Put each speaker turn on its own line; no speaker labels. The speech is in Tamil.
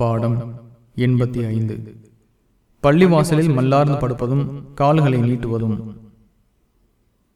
பாடம் எண்பத்தி ஐந்து. பள்ளிவாசலில் மல்லார்ந்து படுப்பதும் கால்களை நீட்டுவதும்.